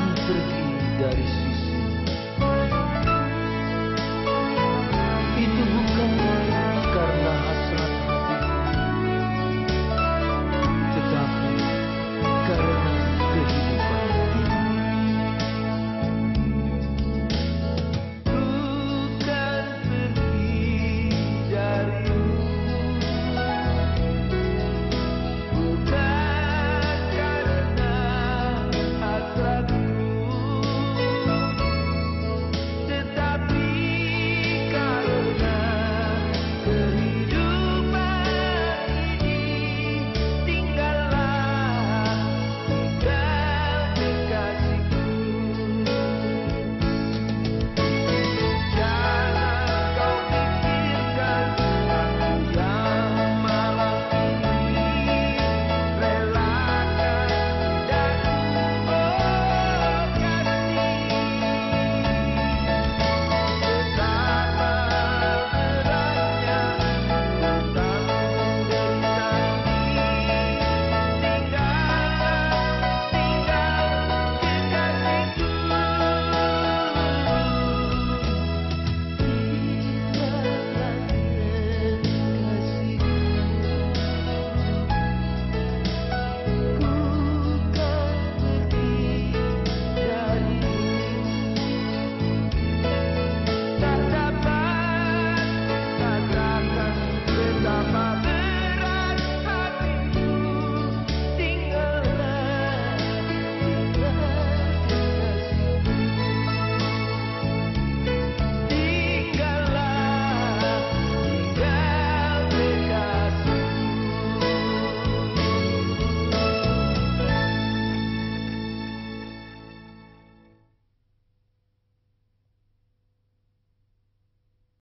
akan pergi dari sisi